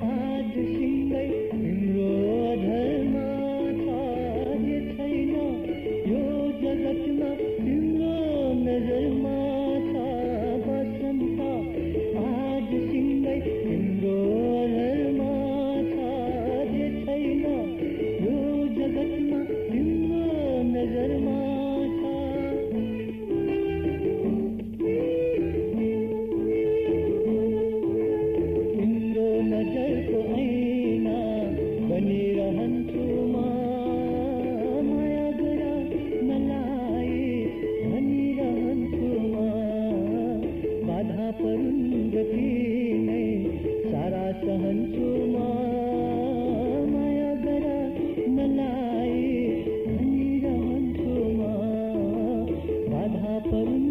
Adishinai Imran सहन्छु माया गरा मलाई भनिरहन्छु म बाधा परुन्